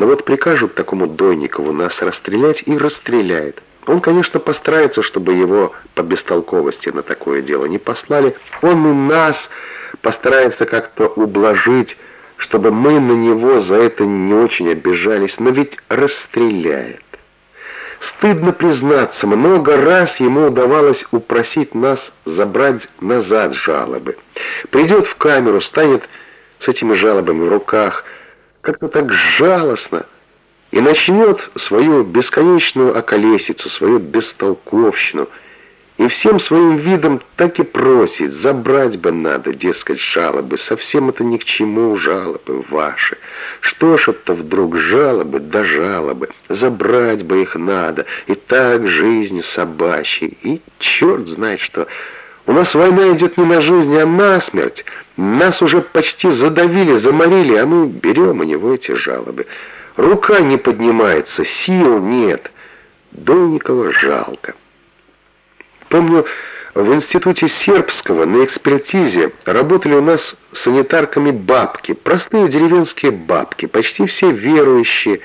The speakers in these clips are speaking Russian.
Но вот прикажут такому Дойникову нас расстрелять и расстреляет. Он, конечно, постарается, чтобы его по бестолковости на такое дело не послали. Он и нас постарается как-то ублажить, чтобы мы на него за это не очень обижались, но ведь расстреляет. Стыдно признаться, много раз ему удавалось упросить нас забрать назад жалобы. Придет в камеру, станет с этими жалобами в руках, как-то так жалостно, и начнет свою бесконечную околесицу, свою бестолковщину, и всем своим видом так и просит, забрать бы надо, дескать, жалобы, совсем это ни к чему жалобы ваши. Что ж это вдруг жалобы да жалобы, забрать бы их надо, и так жизнь собачья, и черт знает что... У нас война идет не на жизнь, а на смерть. Нас уже почти задавили, заморили, а мы берем у него эти жалобы. Рука не поднимается, сил нет. Дольникова жалко. Помню, в институте сербского на экспертизе работали у нас санитарками бабки, простые деревенские бабки, почти все верующие,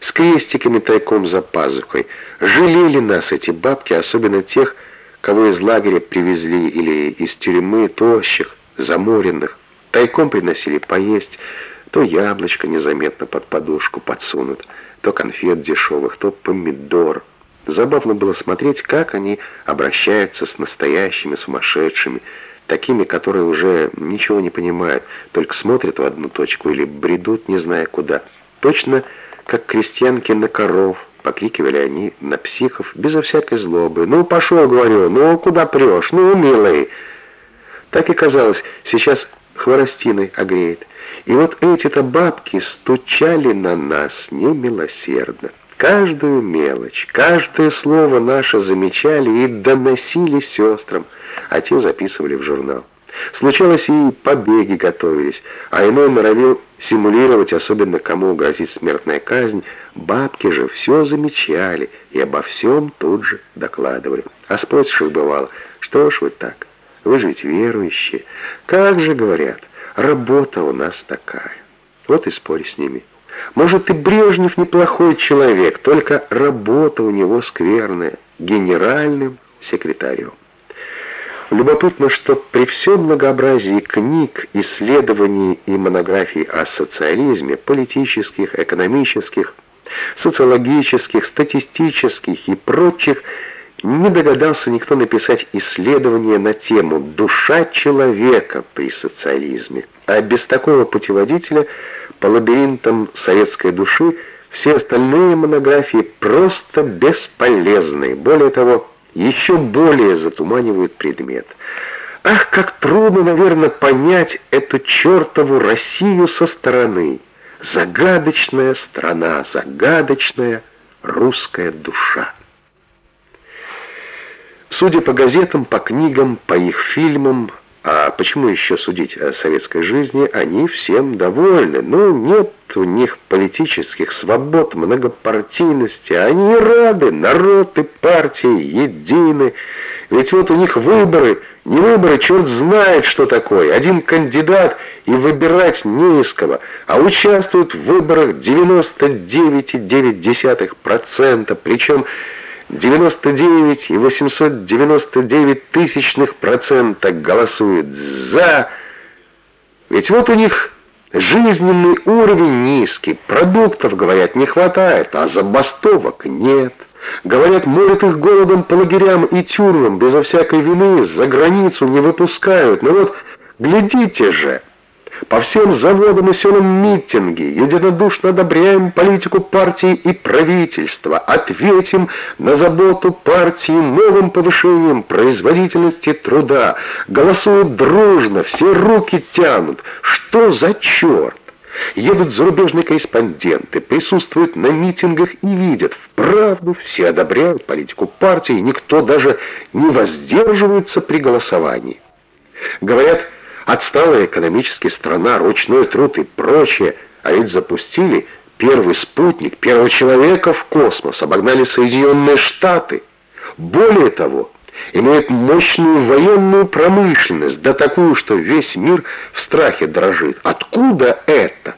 с крестиками тайком за пазухой. Жалели нас эти бабки, особенно тех, кого из лагеря привезли или из тюрьмы тощих, заморенных. Тайком приносили поесть, то яблочко незаметно под подушку подсунут, то конфет дешевых, то помидор. Забавно было смотреть, как они обращаются с настоящими сумасшедшими, такими, которые уже ничего не понимают, только смотрят в одну точку или бредут, не зная куда. Точно как крестьянки на коров, покрикивали они на психов безо всякой злобы. «Ну, пошел, говорю, ну, куда прешь? Ну, милый!» Так и казалось, сейчас хворостиной огреет. И вот эти-то бабки стучали на нас немилосердно. Каждую мелочь, каждое слово наше замечали и доносили сестрам, а те записывали в журнал. Случалось и побеги готовились, а иной норовил симулировать, особенно кому грозит смертная казнь. Бабки же все замечали и обо всем тут же докладывали. А спросишь их бывало, что ж вы так, вы же ведь верующие. Как же, говорят, работа у нас такая. Вот и спорь с ними. Может, и Брежнев неплохой человек, только работа у него скверная, генеральным секретарем. Любопытно, что при всем многообразии книг, исследований и монографий о социализме, политических, экономических, социологических, статистических и прочих, не догадался никто написать исследование на тему «Душа человека при социализме». А без такого путеводителя по лабиринтам советской души все остальные монографии просто бесполезны. Более того, еще более затуманивают предмет. Ах, как трудно, наверное, понять эту чертову Россию со стороны. Загадочная страна, загадочная русская душа. Судя по газетам, по книгам, по их фильмам, а почему еще судить о советской жизни? Они всем довольны. Ну, нет у них политических свобод, многопартийности. Они рады, народ и партии едины. Ведь вот у них выборы, не выборы, черт знает, что такое. Один кандидат и выбирать не из кого, а участвуют в выборах 99,9%, причем 99 и 899 тысячных процента голосует «за». Ведь вот у них жизненный уровень низкий, продуктов, говорят, не хватает, а забастовок нет. Говорят, морят их голодом по лагерям и тюрьмам, безо всякой вины, за границу не выпускают. Но вот глядите же... По всем заводам и селам митинги, единодушно одобряем политику партии и правительства, ответим на заботу партии новым повышением производительности труда, голосуют дружно, все руки тянут. Что за черт? Едут зарубежные корреспонденты, присутствуют на митингах и видят, вправду все одобряют политику партии, никто даже не воздерживается при голосовании. Говорят, Отсталая экономически страна, ручной труд и прочее, а ведь запустили первый спутник, первого человека в космос, обогнали Соединенные Штаты. Более того, имеют мощную военную промышленность, да такую, что весь мир в страхе дрожит. Откуда это?